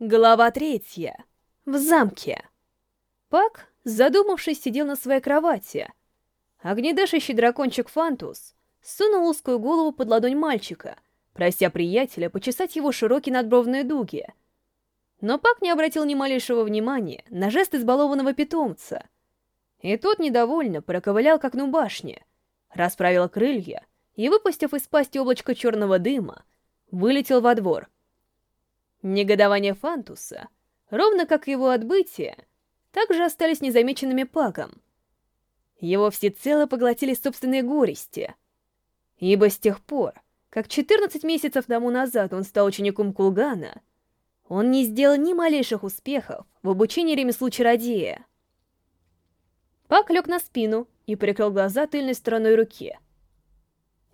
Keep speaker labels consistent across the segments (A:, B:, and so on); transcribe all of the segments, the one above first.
A: Глава третья. В замке. Пак, задумавшись, сидел на своей кровати. Огнедышащий дракончик Фантус сунул узкую голову под ладонь мальчика, прося приятеля почесать его широкие надбровные дуги. Но Пак не обратил ни малейшего внимания на жест избалованного питомца. И тот недовольно проковылял к окну башни, расправил крылья и, выпустив из пасти облачко черного дыма, вылетел во двор — Негодование Фантуса, ровно как его отбытие, также остались незамеченными Паком. Его всецело поглотили собственные горести. Ибо с тех пор, как 14 месяцев тому назад он стал учеником Кулгана, он не сделал ни малейших успехов в обучении ремеслу чародея. Пак лег на спину и прикрыл глаза тыльной стороной руки.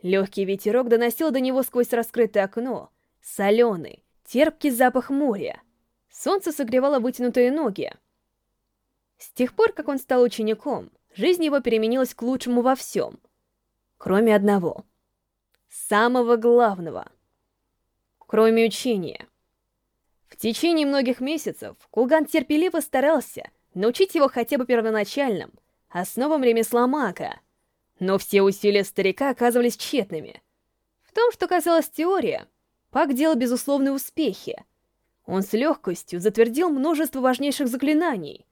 A: Легкий ветерок доносил до него сквозь раскрытое окно, соленый, терпкий запах моря. Солнце согревало вытянутые ноги. С тех пор, как он стал учеником, жизнь его переменилась к лучшему во всем. Кроме одного. Самого главного. Кроме учения. В течение многих месяцев Кулган терпеливо старался научить его хотя бы первоначальным, основам ремесла мака. Но все усилия старика оказывались тщетными. В том, что казалось теория, Пак делал безусловные успехи. Он с легкостью затвердил множество важнейших заклинаний.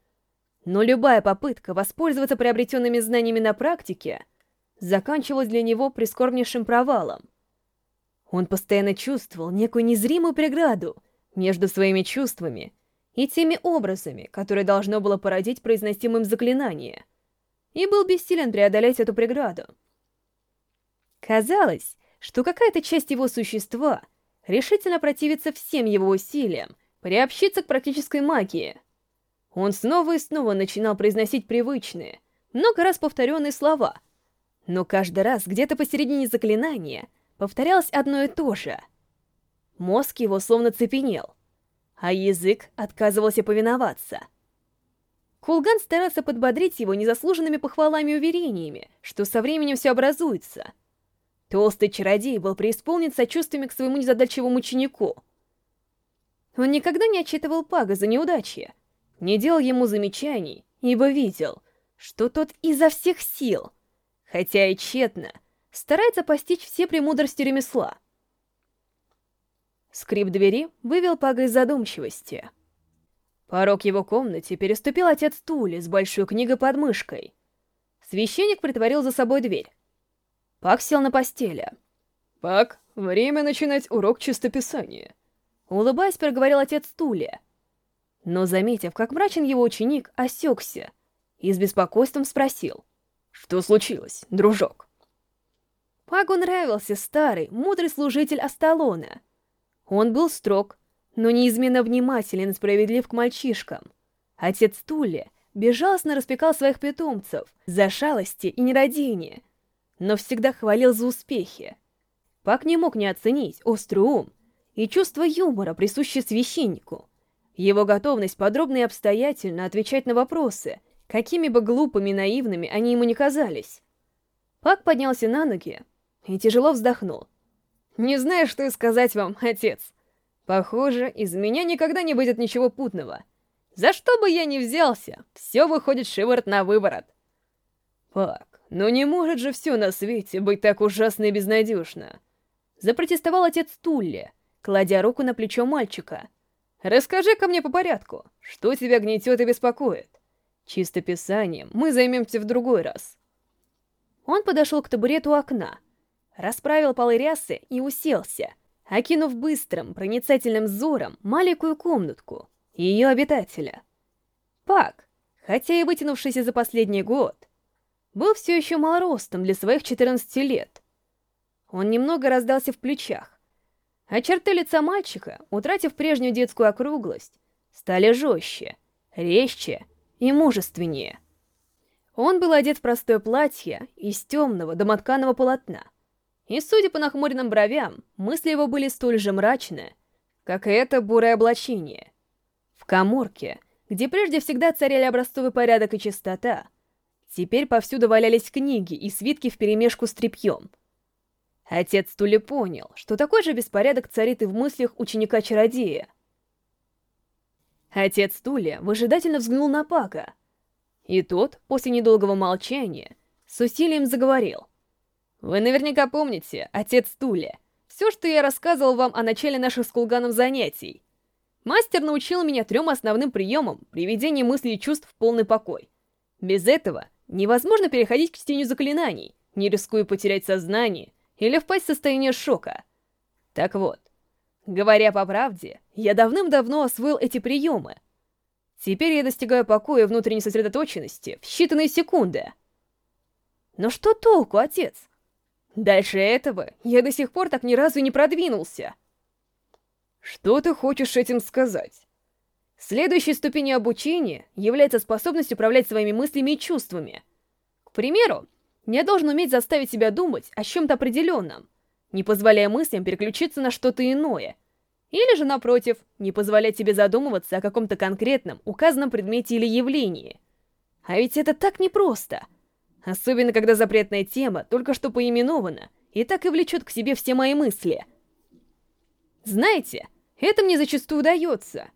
A: Но любая попытка воспользоваться приобретенными знаниями на практике заканчивалась для него прискорбнейшим провалом. Он постоянно чувствовал некую незримую преграду между своими чувствами и теми образами, которые должно было породить произносимым заклинание, и был бессилен преодолеть эту преграду. Казалось, что какая-то часть его существа решительно противится всем его усилиям приобщиться к практической магии. Он снова и снова начинал произносить привычные, много раз повторенные слова, но каждый раз где-то посередине заклинания повторялось одно и то же. Мозг его словно цепенел, а язык отказывался повиноваться. Кулган старался подбодрить его незаслуженными похвалами и уверениями, что со временем все образуется — Толстый чародей был преисполнен сочувствиями к своему незадачливому ученику. Он никогда не отчитывал Пага за неудачи, не делал ему замечаний, ибо видел, что тот изо всех сил, хотя и тщетно, старается постичь все премудрости ремесла. Скрип двери вывел Пага из задумчивости. Порог его комнате переступил отец Тули с большой книгой под мышкой. Священник притворил за собой дверь. Пак сел на постели.
B: «Пак, время начинать урок чистописания», —
A: улыбаясь, проговорил отец Тули. Но, заметив, как мрачен его ученик, осекся и с беспокойством спросил.
B: «Что случилось, дружок?»
A: Пагу нравился старый, мудрый служитель Асталона. Он был строг, но неизменно внимателен и справедлив к мальчишкам. Отец Тули безжалостно распекал своих питомцев за шалости и нерадение — но всегда хвалил за успехи. Пак не мог не оценить острый ум и чувство юмора, присущее священнику. Его готовность подробно и обстоятельно отвечать на вопросы, какими бы глупыми и наивными они ему не казались. Пак поднялся на ноги и тяжело вздохнул. «Не знаю, что и сказать вам, отец. Похоже, из меня никогда не будет ничего путного. За что бы я ни взялся, все выходит шиворот на выворот».
B: «Пак, но не может же все на свете быть так ужасно и безнадежно.
A: Запротестовал отец Тулли, кладя руку на плечо мальчика.
B: расскажи ко мне по порядку, что тебя гнетет и беспокоит? Чисто писанием мы займемся в другой раз.
A: Он подошел к табурету у окна, расправил полы рясы и уселся, окинув быстрым, проницательным взором маленькую комнатку и ее обитателя. Пак, хотя и вытянувшийся за последний год, был все еще малоростом для своих 14 лет. Он немного раздался в плечах, а черты лица мальчика, утратив прежнюю детскую округлость, стали жестче, резче и мужественнее. Он был одет в простое платье из темного домотканого полотна, и, судя по нахмуренным бровям, мысли его были столь же мрачны, как и это бурое облачение. В коморке, где прежде всегда царили образцовый порядок и чистота, Теперь повсюду валялись книги и свитки вперемешку с тряпьем. Отец Тули понял, что такой же беспорядок царит и в мыслях ученика-чародея. Отец Туля выжидательно взглянул на Пака. И тот, после недолгого молчания, с усилием заговорил. «Вы наверняка помните, отец Туля, все, что я рассказывал вам о начале наших с Кулганом занятий. Мастер научил меня трем основным приемам приведения мыслей и чувств в полный покой. Без этого невозможно переходить к чтению заклинаний, не рискуя потерять сознание или впасть в состояние шока. Так вот, говоря по правде, я давным-давно освоил эти приемы. Теперь я достигаю покоя внутренней сосредоточенности в считанные секунды. Но что толку, отец? Дальше этого я до сих пор так ни разу не продвинулся.
B: Что ты хочешь этим сказать?
A: Следующей ступенью обучения является способность управлять своими мыслями и чувствами. К примеру, я должен уметь заставить себя думать о чем-то определенном, не позволяя мыслям переключиться на что-то иное. Или же, напротив, не позволять себе задумываться о каком-то конкретном, указанном предмете или явлении. А ведь это так непросто. Особенно, когда запретная тема только что поименована, и так и влечет к себе все мои мысли. Знаете, это мне зачастую удается.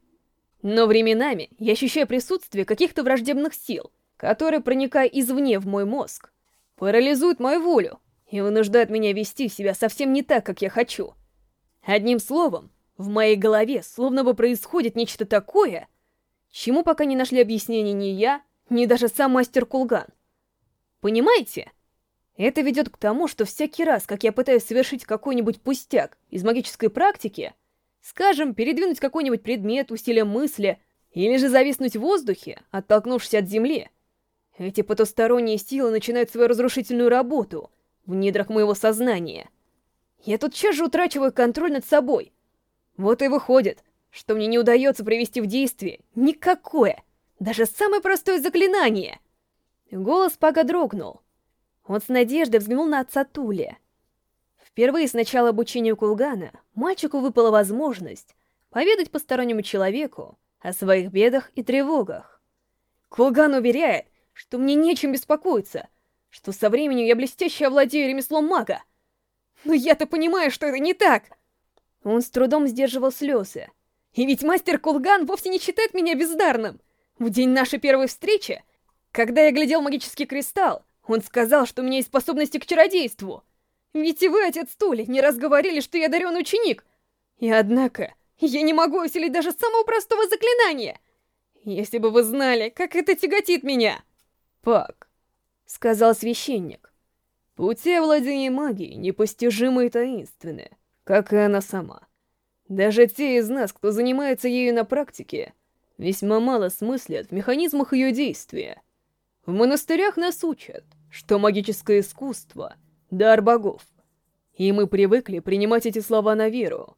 A: Но временами я ощущаю присутствие каких-то враждебных сил, которые, проникая извне в мой мозг, парализуют мою волю и вынуждают меня вести себя совсем не так, как я хочу. Одним словом, в моей голове словно бы происходит нечто такое, чему пока не нашли объяснения ни я, ни даже сам мастер Кулган. Понимаете? Это ведет к тому, что всякий раз, как я пытаюсь совершить какой-нибудь пустяк из магической практики, скажем, передвинуть какой-нибудь предмет усилием мысли или же зависнуть в воздухе, оттолкнувшись от земли, эти потусторонние силы начинают свою разрушительную работу в недрах моего сознания. Я тут сейчас же утрачиваю контроль над собой. Вот и выходит, что мне не удается привести в действие никакое, даже самое простое заклинание. Голос Пага дрогнул. Он с надеждой взглянул на отца Тули. Впервые с начала обучения Кулгана мальчику выпала возможность поведать постороннему человеку о своих бедах и тревогах. Кулган уверяет, что мне нечем беспокоиться, что со временем я блестяще овладею ремеслом мага. Но я-то понимаю, что это не так. Он с трудом сдерживал слезы. И ведь мастер Кулган вовсе не считает меня бездарным. В день нашей первой встречи, когда я глядел магический кристалл, он сказал, что у меня есть способности к чародейству. Ведь и вы, отец Тули, не раз говорили, что я дарен ученик. И однако, я не могу усилить даже самого простого заклинания. Если бы вы знали, как это тяготит меня.
B: Пак, сказал священник, пути овладения магией непостижимы и таинственны, как и она сама. Даже те из нас, кто занимается ею на практике, весьма мало смыслят в механизмах ее действия. В монастырях нас учат, что магическое искусство — дар богов. И мы привыкли принимать эти слова на веру.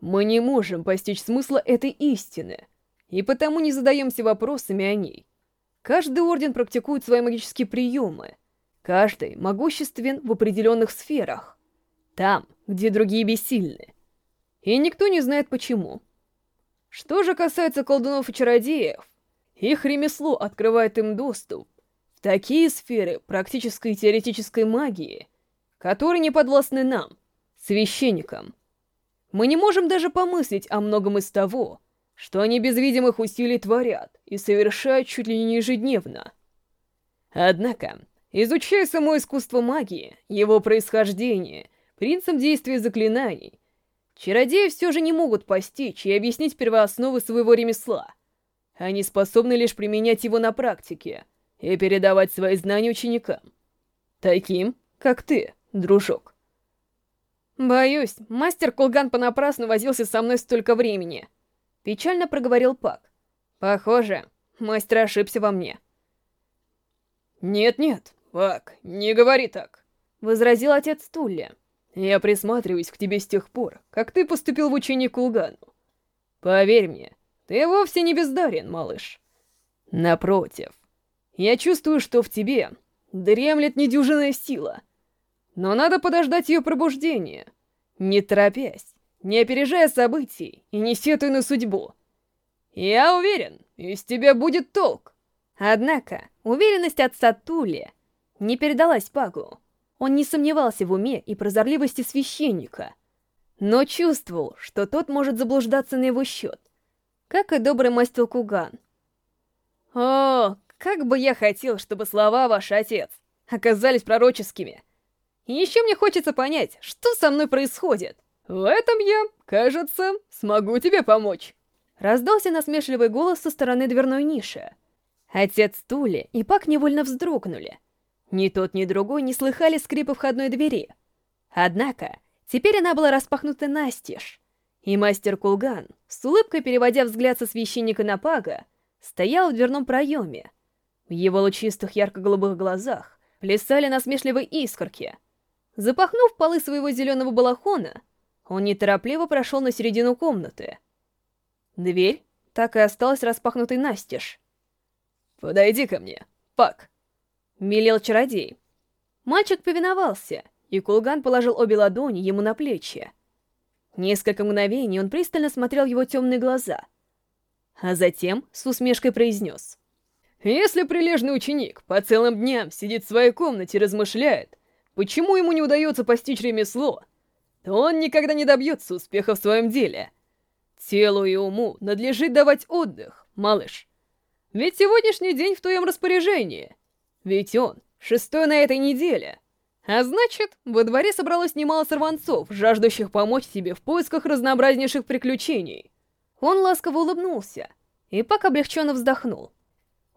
B: Мы не можем постичь смысла этой истины, и потому не задаемся вопросами о ней. Каждый орден практикует свои магические приемы. Каждый могуществен в определенных сферах. Там, где другие бессильны. И никто не знает почему. Что же касается колдунов и чародеев, их ремесло открывает им доступ такие сферы практической и теоретической магии, которые не подвластны нам, священникам. Мы не можем даже помыслить о многом из того, что они без видимых усилий творят и совершают чуть ли не ежедневно. Однако, изучая само искусство магии, его происхождение, принцип действия заклинаний, чародеи все же не могут постичь и объяснить первоосновы своего ремесла. Они способны лишь применять его на практике и передавать свои знания ученикам. Таким, как ты, дружок.
A: Боюсь, мастер Кулган понапрасну возился со мной столько времени. Печально проговорил Пак. Похоже, мастер ошибся во мне.
B: «Нет-нет, Пак, не говори так», — возразил отец Тулли. «Я присматриваюсь к тебе с тех пор, как ты поступил в учение Кулгану. Поверь мне, ты вовсе не бездарен, малыш. Напротив, я чувствую, что в тебе дремлет недюжинная сила. Но надо подождать ее пробуждения, не торопясь не опережая событий и не сетуя на судьбу. Я уверен, из тебя будет толк.
A: Однако, уверенность отца Тули не передалась Пагу. Он не сомневался в уме и прозорливости священника, но чувствовал, что тот может заблуждаться на его счет. как и добрый мастер Куган.
B: О, как бы я хотел, чтобы слова «ваш отец» оказались пророческими. И еще мне хочется понять, что со мной происходит. В этом я, кажется, смогу тебе помочь.
A: Раздался насмешливый голос со стороны дверной ниши. Отец Тули и Пак невольно вздрогнули. Ни тот, ни другой не слыхали скрипа входной двери. Однако, теперь она была распахнута настежь, и мастер Кулган, с улыбкой переводя взгляд со священника на Пага, стоял в дверном проеме. В его лучистых ярко-голубых глазах плясали насмешливые искорки. Запахнув полы своего зеленого балахона, он неторопливо прошел на середину комнаты. Дверь так и осталась распахнутой настежь.
B: «Подойди ко мне, Пак!»
A: — мелел чародей. Мальчик повиновался, и Кулган положил обе ладони ему на плечи. Несколько мгновений он пристально смотрел его темные глаза, а затем с усмешкой произнес.
B: «Если прилежный ученик по целым дням сидит в своей комнате и размышляет, почему ему не удается постичь ремесло, то он никогда не добьется успеха в своем деле. Телу и уму надлежит давать отдых, малыш. Ведь сегодняшний день в твоем распоряжении. Ведь он шестой на этой неделе. А значит, во дворе собралось немало сорванцов, жаждущих помочь тебе в поисках разнообразнейших приключений.
A: Он ласково улыбнулся, и Пак облегченно вздохнул.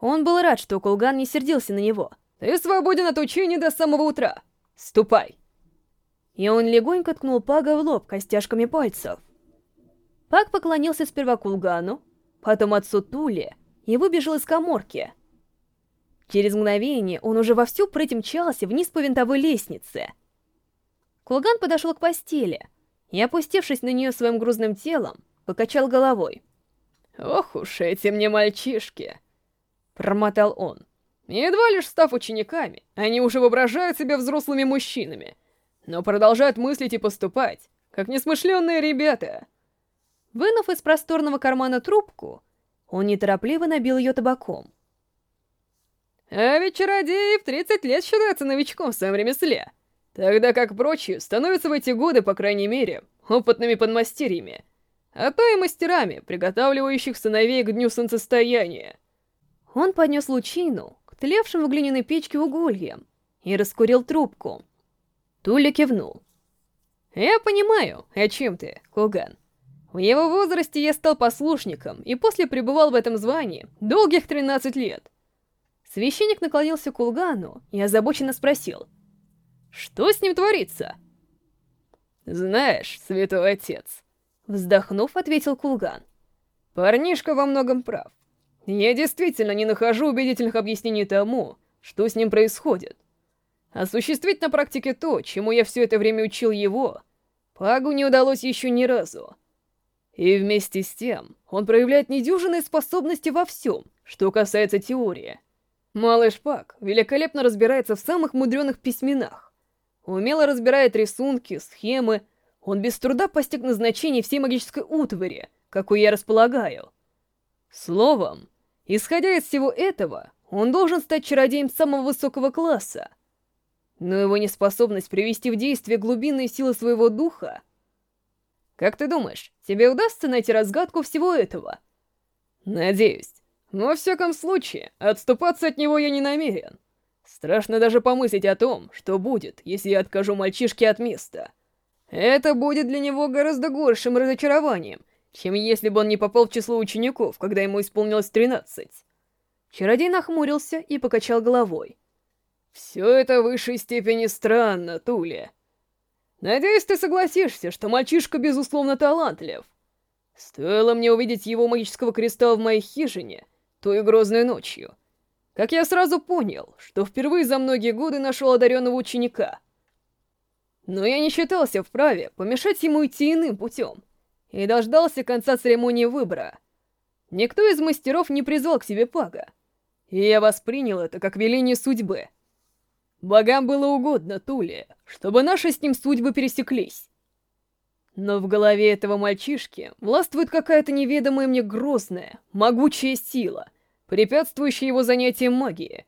A: Он был рад, что Кулган не сердился на него.
B: «Ты свободен от учения до самого утра. Ступай!»
A: И он легонько ткнул Пага в лоб костяшками пальцев. Пак поклонился сперва Кулгану, потом отцу Туле, и выбежал из коморки. Через мгновение он уже вовсю прыть мчался вниз по винтовой лестнице. Кулган подошел к постели и, опустившись на нее своим грузным телом, покачал головой.
B: «Ох уж эти мне мальчишки!» — промотал он. «Едва лишь став учениками, они уже воображают себя взрослыми мужчинами, но продолжают мыслить и поступать, как несмышленные ребята».
A: Вынув из просторного кармана трубку, он неторопливо набил ее табаком.
B: А ведь чародеи в 30 лет считаются новичком в своем ремесле, тогда как прочие становятся в эти годы, по крайней мере, опытными подмастерьями, а то и мастерами, приготавливающих сыновей к дню солнцестояния.
A: Он поднес лучину к тлевшим в глиняной печке угольям и раскурил трубку. Туля кивнул.
B: «Я понимаю, о чем ты, Кулган. В его возрасте я стал послушником и после пребывал в этом звании долгих 13 лет.
A: Священник наклонился к Улгану и озабоченно спросил. «Что с ним творится?»
B: «Знаешь, святой отец», —
A: вздохнув, ответил Кулган.
B: «Парнишка во многом прав. Я действительно не нахожу убедительных объяснений тому, что с ним происходит. Осуществить на практике то, чему я все это время учил его, Пагу не удалось еще ни разу. И вместе с тем, он проявляет недюжинные способности во всем, что касается теории. Малыш Пак великолепно разбирается в самых мудреных письменах. Умело разбирает рисунки, схемы. Он без труда постиг назначение всей магической утвари, какую я располагаю. Словом, исходя из всего этого, он должен стать чародеем самого высокого класса. Но его неспособность привести в действие глубинные силы своего духа как ты думаешь, тебе удастся найти разгадку всего этого? Надеюсь. Но, во всяком случае, отступаться от него я не намерен. Страшно даже помыслить о том, что будет, если я откажу мальчишке от места. Это будет для него гораздо горшим разочарованием, чем если бы он не попал в число учеников, когда ему исполнилось 13. Чародей нахмурился и покачал головой. «Все это в высшей степени странно, Туля. Надеюсь, ты согласишься, что мальчишка безусловно талантлив. Стоило мне увидеть его магического кристалла в моей хижине, той грозной ночью. Как я сразу понял, что впервые за многие годы нашел одаренного ученика. Но я не считался вправе помешать ему идти иным путем, и дождался конца церемонии выбора. Никто из мастеров не призвал к себе Пага, и я воспринял это как веление судьбы — Богам было угодно, Туле, чтобы наши с ним судьбы пересеклись. Но в голове этого мальчишки властвует какая-то неведомая мне грозная, могучая сила, препятствующая его занятиям магии.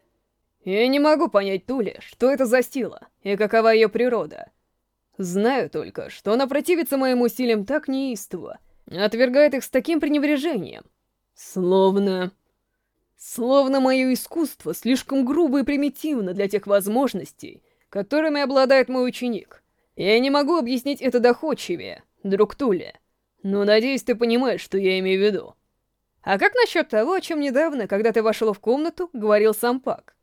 B: Я не могу понять Туле, что это за сила и какова ее природа. Знаю только, что она противится моим усилиям так неистово, отвергает их с таким пренебрежением, Словно... Словно мое искусство слишком грубо и примитивно для тех возможностей, которыми обладает мой ученик. Я не могу объяснить это доходчивее, друг Туля. Но надеюсь, ты понимаешь, что я имею в виду. А как насчет того, о чем недавно, когда ты вошел в комнату, говорил сам Пак?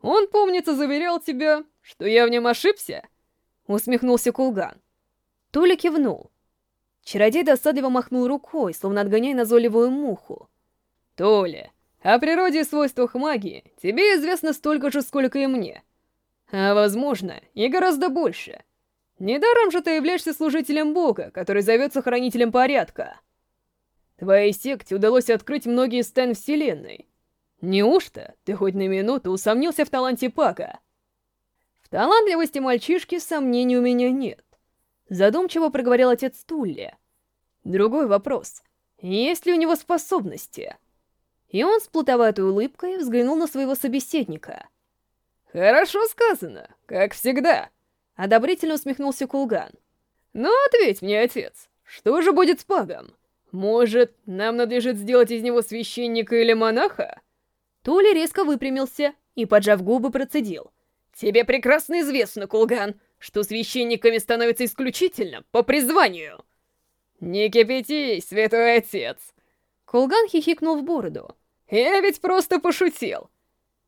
B: Он, помнится, заверял тебя, что я в нем ошибся? Усмехнулся Кулган.
A: Туля кивнул. Чародей досадливо махнул рукой, словно отгоняя назойливую муху.
B: Толя, о природе и свойствах магии тебе известно столько же, сколько и мне. А возможно, и гораздо больше. Недаром же ты являешься служителем Бога, который зовется Хранителем Порядка. Твоей секте удалось открыть многие стен Вселенной. Неужто ты хоть на минуту усомнился в таланте Пака? Талантливости мальчишки сомнений у меня нет. Задумчиво проговорил отец Тулли. Другой вопрос. Есть ли у него способности? И он с плутоватой улыбкой взглянул на своего собеседника. «Хорошо сказано, как всегда», — одобрительно усмехнулся Кулган. «Но ответь мне, отец, что же будет с Пагом? Может, нам надлежит сделать из него священника или монаха?»
A: Толя резко выпрямился и, поджав губы, процедил.
B: «Тебе прекрасно известно, Кулган, что священниками становятся исключительно по призванию!» «Не кипятись, святой отец!»
A: Кулган хихикнул в бороду.
B: Я ведь просто пошутил!»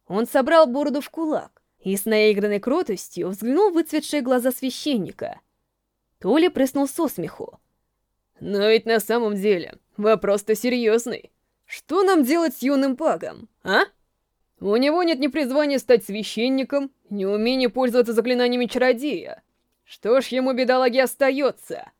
A: Он собрал бороду в кулак и с наигранной кротостью взглянул в выцветшие глаза священника. Толя прыснул со смеху.
B: «Но ведь на самом деле вопрос-то серьезный. Что нам делать с юным пагом, а? У него нет ни призвания стать священником, ни умения пользоваться заклинаниями чародея. Что ж ему, бедолаге, остается?»